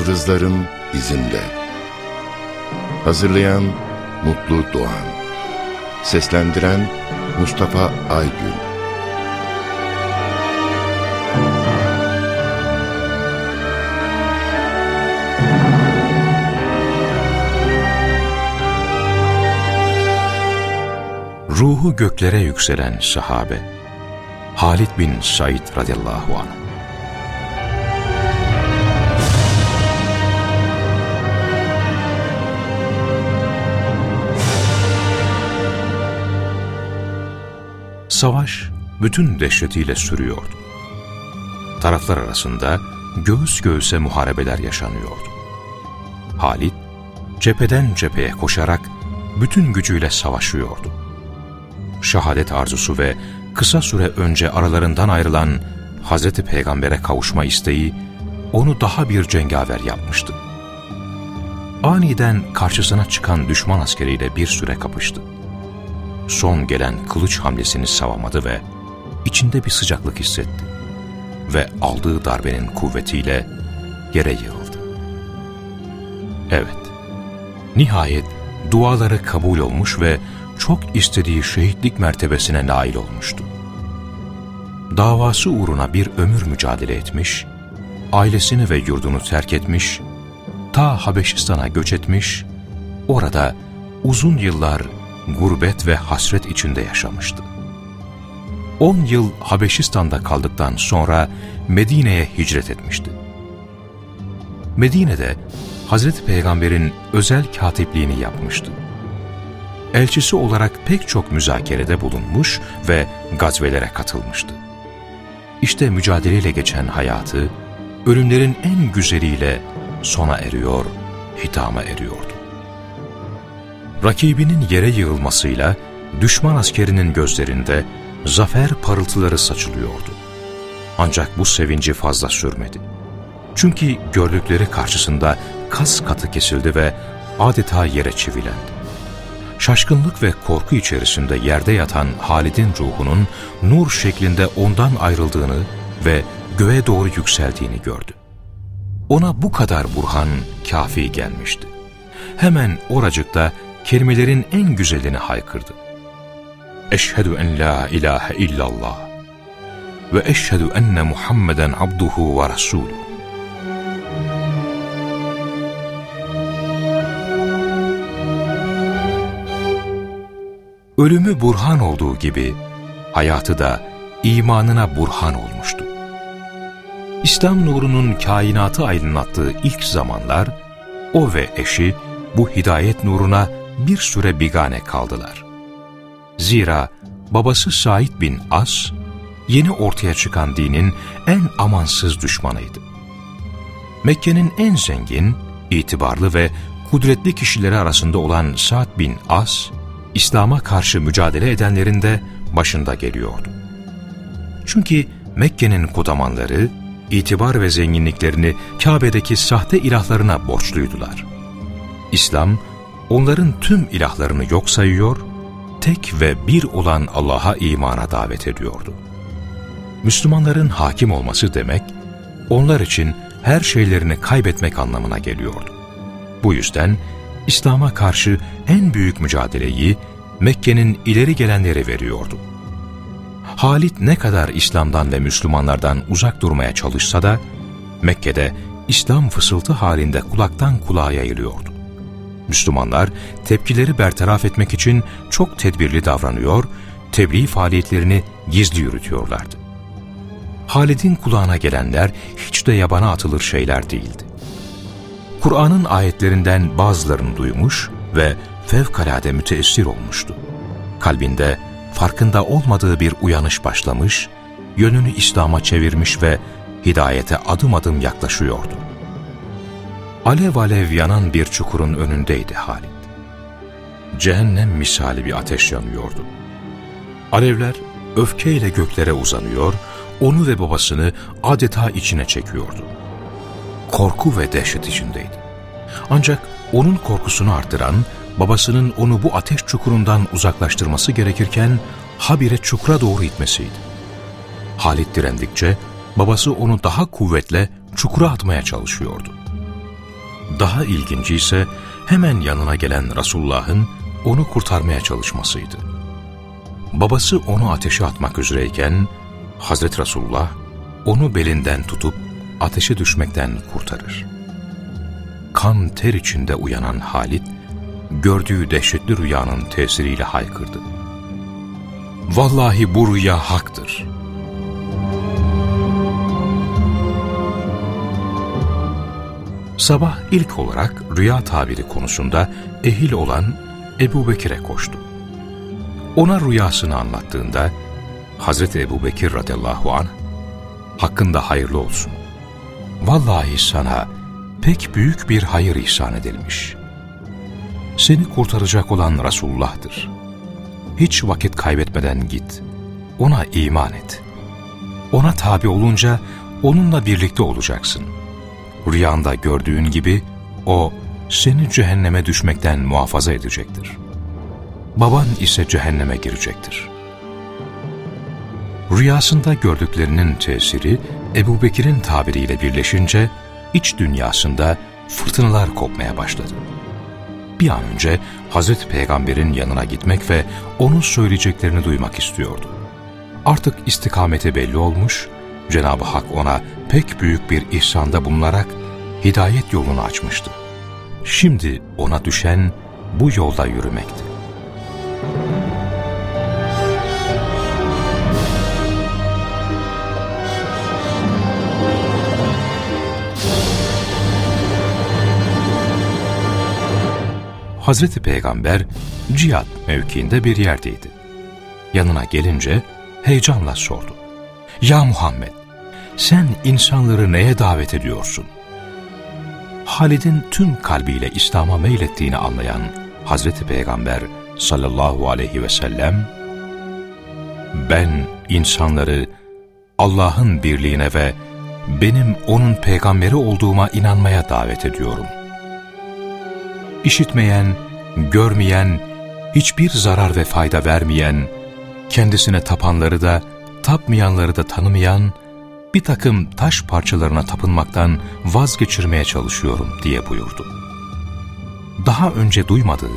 Yıldızların izinde. Hazırlayan Mutlu Doğan. Seslendiren Mustafa Aygün. Ruhu göklere yükselen sahabe Halid bin Said radıyallahu anh Savaş bütün dehşetiyle sürüyordu. Taraflar arasında göğüs göğüse muharebeler yaşanıyordu. Halit, cepheden cepheye koşarak bütün gücüyle savaşıyordu. Şehadet arzusu ve kısa süre önce aralarından ayrılan Hazreti Peygamber'e kavuşma isteği onu daha bir cengaver yapmıştı. Aniden karşısına çıkan düşman askeriyle bir süre kapıştı son gelen kılıç hamlesini savamadı ve içinde bir sıcaklık hissetti. Ve aldığı darbenin kuvvetiyle yere yığıldı. Evet, nihayet duaları kabul olmuş ve çok istediği şehitlik mertebesine nail olmuştu. Davası uğruna bir ömür mücadele etmiş, ailesini ve yurdunu terk etmiş, ta Habeşistan'a göç etmiş, orada uzun yıllar gurbet ve hasret içinde yaşamıştı. On yıl Habeşistan'da kaldıktan sonra Medine'ye hicret etmişti. Medine'de Hazreti Peygamber'in özel katipliğini yapmıştı. Elçisi olarak pek çok müzakerede bulunmuş ve gazvelere katılmıştı. İşte mücadeleyle geçen hayatı, ölümlerin en güzeliyle sona eriyor, hitama eriyordu. Rakibinin yere yığılmasıyla düşman askerinin gözlerinde zafer parıltıları saçılıyordu. Ancak bu sevinci fazla sürmedi. Çünkü gördükleri karşısında kas katı kesildi ve adeta yere çivilendi. Şaşkınlık ve korku içerisinde yerde yatan Halid'in ruhunun nur şeklinde ondan ayrıldığını ve göğe doğru yükseldiğini gördü. Ona bu kadar burhan kafi gelmişti. Hemen oracıkta kelimelerin en güzelini haykırdı. Eşhedü en la ilahe illallah ve eşhedü enne Muhammeden abduhu ve rasulü. Ölümü burhan olduğu gibi hayatı da imanına burhan olmuştu. İslam nurunun kainatı aydınlattığı ilk zamanlar o ve eşi bu hidayet nuruna bir süre bigane kaldılar. Zira babası Said bin As, yeni ortaya çıkan dinin en amansız düşmanıydı. Mekke'nin en zengin, itibarlı ve kudretli kişileri arasında olan Sa'd bin As, İslam'a karşı mücadele edenlerin de başında geliyordu. Çünkü Mekke'nin kudamanları, itibar ve zenginliklerini Kabe'deki sahte ilahlarına borçluydular. İslam, onların tüm ilahlarını yok sayıyor, tek ve bir olan Allah'a imana davet ediyordu. Müslümanların hakim olması demek, onlar için her şeylerini kaybetmek anlamına geliyordu. Bu yüzden İslam'a karşı en büyük mücadeleyi Mekke'nin ileri gelenleri veriyordu. Halit ne kadar İslam'dan ve Müslümanlardan uzak durmaya çalışsa da, Mekke'de İslam fısıltı halinde kulaktan kulağa yayılıyordu. Müslümanlar tepkileri bertaraf etmek için çok tedbirli davranıyor, tebliğ faaliyetlerini gizli yürütüyorlardı. Halid'in kulağına gelenler hiç de yabana atılır şeyler değildi. Kur'an'ın ayetlerinden bazılarını duymuş ve fevkalade müteessir olmuştu. Kalbinde farkında olmadığı bir uyanış başlamış, yönünü İslam'a çevirmiş ve hidayete adım adım yaklaşıyordu alev alev yanan bir çukurun önündeydi Halid. Cehennem misali bir ateş yanıyordu. Alevler öfkeyle göklere uzanıyor, onu ve babasını adeta içine çekiyordu. Korku ve dehşet içindeydi. Ancak onun korkusunu arttıran, babasının onu bu ateş çukurundan uzaklaştırması gerekirken habire çukura doğru itmesiydi. Halit direndikçe babası onu daha kuvvetle çukura atmaya çalışıyordu. Daha ilginci ise hemen yanına gelen Resulullah'ın onu kurtarmaya çalışmasıydı. Babası onu ateşe atmak üzereyken Hazreti Resulullah onu belinden tutup ateşe düşmekten kurtarır. Kan ter içinde uyanan Halit, gördüğü dehşetli rüyanın tesiriyle haykırdı. Vallahi bu rüya haktır. Sabah ilk olarak rüya tabiri konusunda ehil olan Ebu Bekir'e koştu. Ona rüyasını anlattığında Hazreti Ebu Bekir radıyallahu anh hakkında hayırlı olsun. Vallahi sana pek büyük bir hayır ihsan edilmiş. Seni kurtaracak olan Resulullah'tır. Hiç vakit kaybetmeden git. Ona iman et. Ona tabi olunca onunla birlikte olacaksın. Rüyanda gördüğün gibi o seni cehenneme düşmekten muhafaza edecektir. Baban ise cehenneme girecektir. Rüyasında gördüklerinin tesiri Ebu Bekir'in tabiriyle birleşince iç dünyasında fırtınalar kopmaya başladı. Bir an önce Hazreti Peygamber'in yanına gitmek ve onun söyleyeceklerini duymak istiyordu. Artık istikameti belli olmuş, Cenab-ı Hak ona pek büyük bir ihsanda bulunarak hidayet yolunu açmıştı. Şimdi ona düşen bu yolda yürümekti. Hazreti Peygamber cihat mevkiinde bir yerdeydi. Yanına gelince heyecanla sordu. Ya Muhammed, sen insanları neye davet ediyorsun? Halid'in tüm kalbiyle İslam'a meylettiğini anlayan Hazreti Peygamber sallallahu aleyhi ve sellem, ben insanları Allah'ın birliğine ve benim O'nun peygamberi olduğuma inanmaya davet ediyorum. İşitmeyen, görmeyen, hiçbir zarar ve fayda vermeyen, kendisine tapanları da, tapmayanları da tanımayan, bir takım taş parçalarına tapınmaktan vazgeçirmeye çalışıyorum diye buyurdu. Daha önce duymadığı,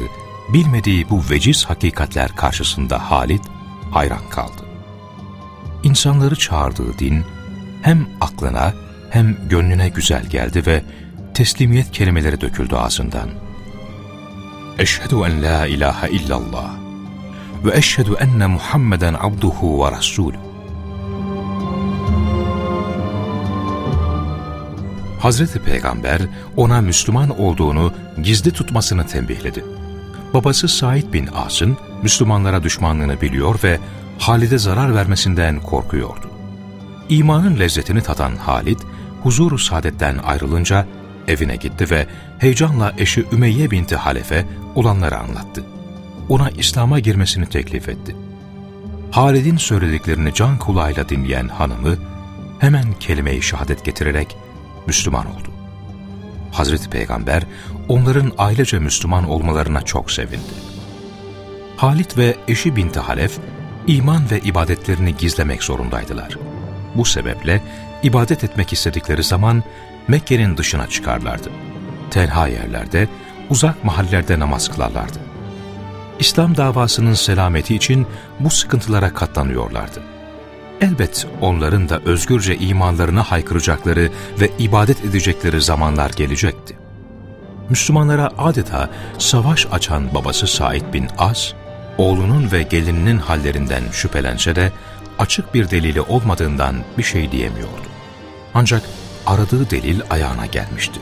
bilmediği bu veciz hakikatler karşısında Halit hayran kaldı. İnsanları çağırdığı din hem aklına hem gönlüne güzel geldi ve teslimiyet kelimeleri döküldü ağzından. Eşhedü en la ilahe illallah ve eşhedü enne Muhammeden abduhu ve rasulü. Hazreti Peygamber ona Müslüman olduğunu gizli tutmasını tembihledi. Babası Said bin As'ın Müslümanlara düşmanlığını biliyor ve Halid'e zarar vermesinden korkuyordu. İmanın lezzetini tatan Halid, huzuru saadetten ayrılınca evine gitti ve heyecanla eşi Ümeyye binti Halefe olanları anlattı. Ona İslam'a girmesini teklif etti. Halid'in söylediklerini can kulağıyla dinleyen hanımı hemen kelime-i şehadet getirerek Müslüman oldu. Hazreti Peygamber onların ailece Müslüman olmalarına çok sevindi. Halit ve eşi Binti Halef iman ve ibadetlerini gizlemek zorundaydılar. Bu sebeple ibadet etmek istedikleri zaman Mekke'nin dışına çıkarlardı. Tenha yerlerde, uzak mahallelerde namaz kılarlardı. İslam davasının selameti için bu sıkıntılara katlanıyorlardı. Elbet onların da özgürce imanlarına haykıracakları ve ibadet edecekleri zamanlar gelecekti. Müslümanlara adeta savaş açan babası Said bin Az, oğlunun ve gelininin hallerinden şüphelense de açık bir delili olmadığından bir şey diyemiyordu. Ancak aradığı delil ayağına gelmişti.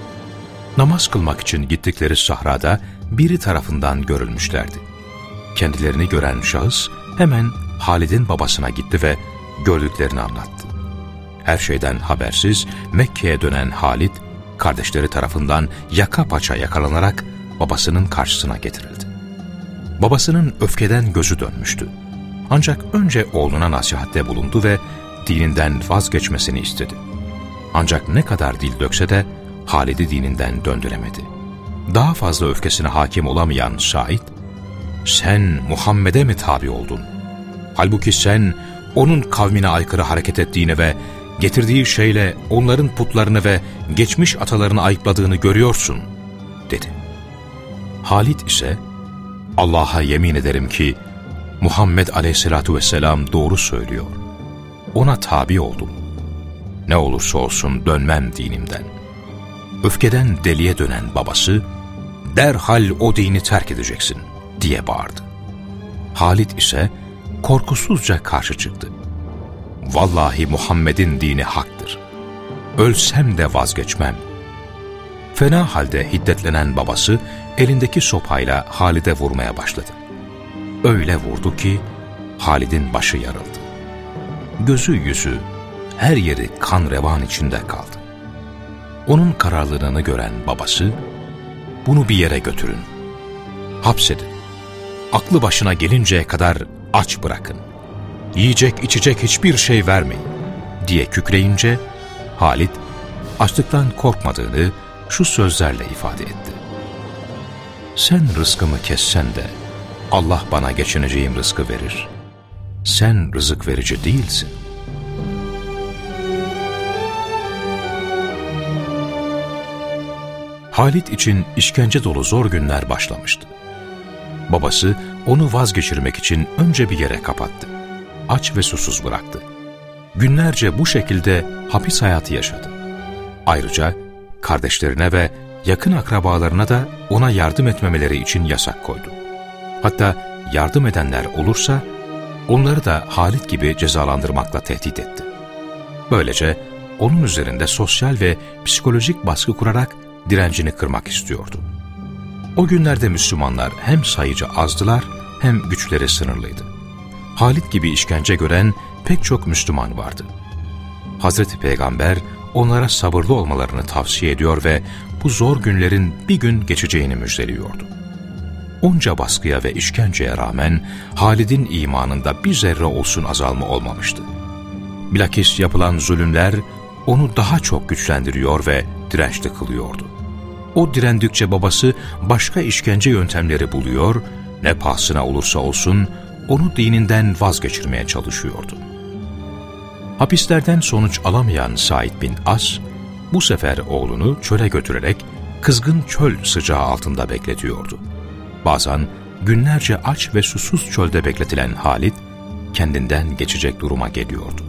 Namaz kılmak için gittikleri sahrada biri tarafından görülmüşlerdi. Kendilerini gören şahıs hemen Halid'in babasına gitti ve gördüklerini anlattı. Her şeyden habersiz Mekke'ye dönen Halid, kardeşleri tarafından yaka paça yakalanarak babasının karşısına getirildi. Babasının öfkeden gözü dönmüştü. Ancak önce oğluna nasihatte bulundu ve dininden vazgeçmesini istedi. Ancak ne kadar dil dökse de Halid'i dininden döndüremedi. Daha fazla öfkesine hakim olamayan şahit, ''Sen Muhammed'e mi tabi oldun? Halbuki sen onun kavmine aykırı hareket ettiğini ve getirdiği şeyle onların putlarını ve geçmiş atalarını ayıpladığını görüyorsun. Halit ise Allah'a yemin ederim ki Muhammed aleyhissalatu vesselam doğru söylüyor. Ona tabi oldum. Ne olursa olsun dönmem dinimden. Öfkeden deliye dönen babası, derhal o dini terk edeceksin diye bağırdı. Halit ise korkusuzca karşı çıktı. Vallahi Muhammed'in dini haktır. Ölsem de vazgeçmem. Fena halde hiddetlenen babası elindeki sopayla Halid'e vurmaya başladı. Öyle vurdu ki Halid'in başı yarıldı. Gözü yüzü, her yeri kan revan içinde kaldı. Onun kararlılığını gören babası, bunu bir yere götürün, hapsedin, aklı başına gelinceye kadar aç bırakın, yiyecek içecek hiçbir şey vermeyin diye kükreyince, Halit açlıktan korkmadığını şu sözlerle ifade etti. Sen rızkımı kessen de Allah bana geçineceğim rızkı verir. Sen rızık verici değilsin. Halit için işkence dolu zor günler başlamıştı. Babası onu vazgeçirmek için önce bir yere kapattı. Aç ve susuz bıraktı. Günlerce bu şekilde hapis hayatı yaşadı. Ayrıca kardeşlerine ve yakın akrabalarına da ona yardım etmemeleri için yasak koydu. Hatta yardım edenler olursa onları da Halit gibi cezalandırmakla tehdit etti. Böylece onun üzerinde sosyal ve psikolojik baskı kurarak direncini kırmak istiyordu. O günlerde Müslümanlar hem sayıcı azdılar hem güçleri sınırlıydı. Halit gibi işkence gören pek çok Müslüman vardı. Hazreti Peygamber onlara sabırlı olmalarını tavsiye ediyor ve bu zor günlerin bir gün geçeceğini müjdeliyordu. Onca baskıya ve işkenceye rağmen Halid'in imanında bir zerre olsun azalma olmamıştı. Bilakis yapılan zulümler onu daha çok güçlendiriyor ve dirençli kılıyordu. O direndikçe babası başka işkence yöntemleri buluyor, ne pahasına olursa olsun onu dininden vazgeçirmeye çalışıyordu. Hapislerden sonuç alamayan Said bin As, bu sefer oğlunu çöle götürerek kızgın çöl sıcağı altında bekletiyordu. Bazen günlerce aç ve susuz çölde bekletilen Halit, kendinden geçecek duruma geliyordu.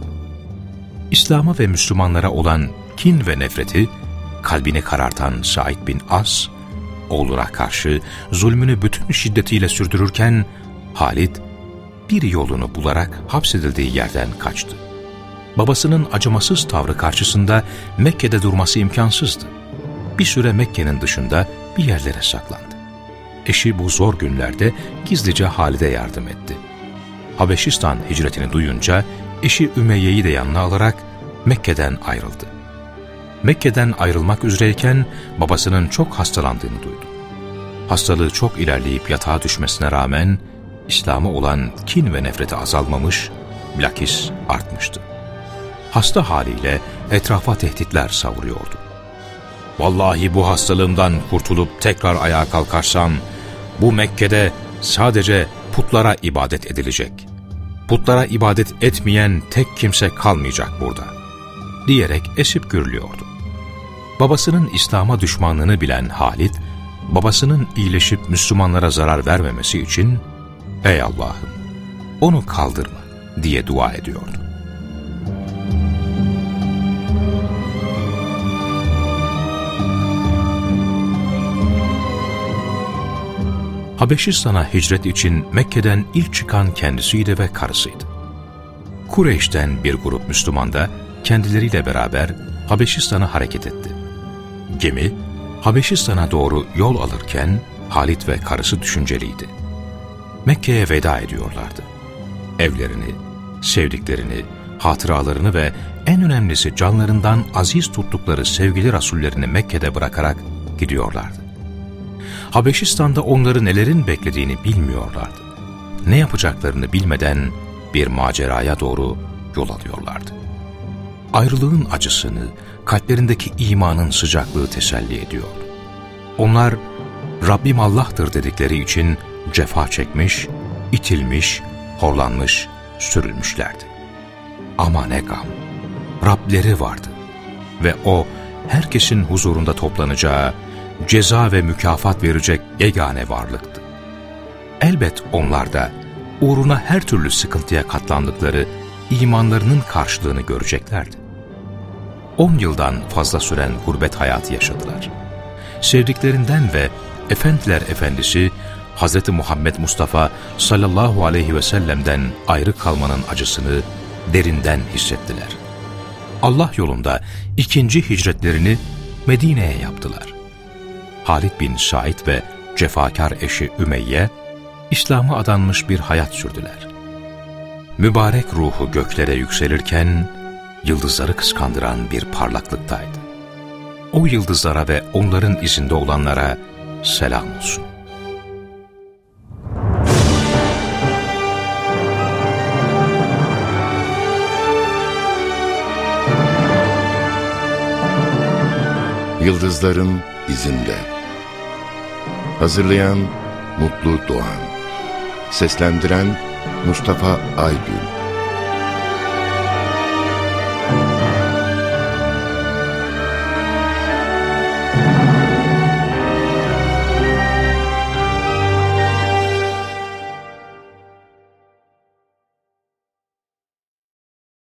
İslam'a ve Müslümanlara olan kin ve nefreti, kalbini karartan Said bin As, oğluna karşı zulmünü bütün şiddetiyle sürdürürken, Halit, bir yolunu bularak hapsedildiği yerden kaçtı. Babasının acımasız tavrı karşısında Mekke'de durması imkansızdı. Bir süre Mekke'nin dışında bir yerlere saklandı. Eşi bu zor günlerde gizlice Halide yardım etti. Habeşistan hicretini duyunca eşi Ümeyye'yi de yanına alarak Mekke'den ayrıldı. Mekke'den ayrılmak üzereyken babasının çok hastalandığını duydu. Hastalığı çok ilerleyip yatağa düşmesine rağmen İslam'a olan kin ve nefreti azalmamış, bilakis artmıştı. Hasta haliyle etrafa tehditler savuruyordu. Vallahi bu hastalığımdan kurtulup tekrar ayağa kalkarsam, bu Mekke'de sadece putlara ibadet edilecek. Putlara ibadet etmeyen tek kimse kalmayacak burada, diyerek esip gürlüyordu. Babasının İslam'a düşmanlığını bilen Halit, babasının iyileşip Müslümanlara zarar vermemesi için, ''Ey Allah'ım, onu kaldırma.'' diye dua ediyordu. Habeşistan'a hicret için Mekke'den ilk çıkan kendisiydi ve karısıydı. Kureyş'ten bir grup Müslüman da kendileriyle beraber Habeşistan'a hareket etti. Gemi, Habeşistan'a doğru yol alırken Halit ve karısı düşünceliydi. Mekke'ye veda ediyorlardı. Evlerini, sevdiklerini, hatıralarını ve en önemlisi canlarından aziz tuttukları sevgili rasullerini Mekke'de bırakarak gidiyorlardı. Habeşistan'da onları nelerin beklediğini bilmiyorlardı. Ne yapacaklarını bilmeden bir maceraya doğru yol alıyorlardı. Ayrılığın acısını, kalplerindeki imanın sıcaklığı teselli ediyordu. Onlar Rabbim Allah'tır dedikleri için cefa çekmiş, itilmiş, horlanmış, sürülmüşlerdi. Ama ne gam, Rableri vardı ve O herkesin huzurunda toplanacağı, ceza ve mükafat verecek yegane varlıktı. Elbet onlar da uğruna her türlü sıkıntıya katlandıkları imanlarının karşılığını göreceklerdi. On yıldan fazla süren gurbet hayatı yaşadılar. Sevdiklerinden ve Efendiler Efendisi Hz. Muhammed Mustafa sallallahu aleyhi ve sellem'den ayrı kalmanın acısını derinden hissettiler. Allah yolunda ikinci hicretlerini Medine'ye yaptılar. Halid bin Said ve cefakar eşi Ümeyye, İslam'a adanmış bir hayat sürdüler. Mübarek ruhu göklere yükselirken, yıldızları kıskandıran bir parlaklıktaydı. O yıldızlara ve onların izinde olanlara selam olsun. Yıldızların izinde. Hazırlayan Mutlu Doğan. Seslendiren Mustafa Aygün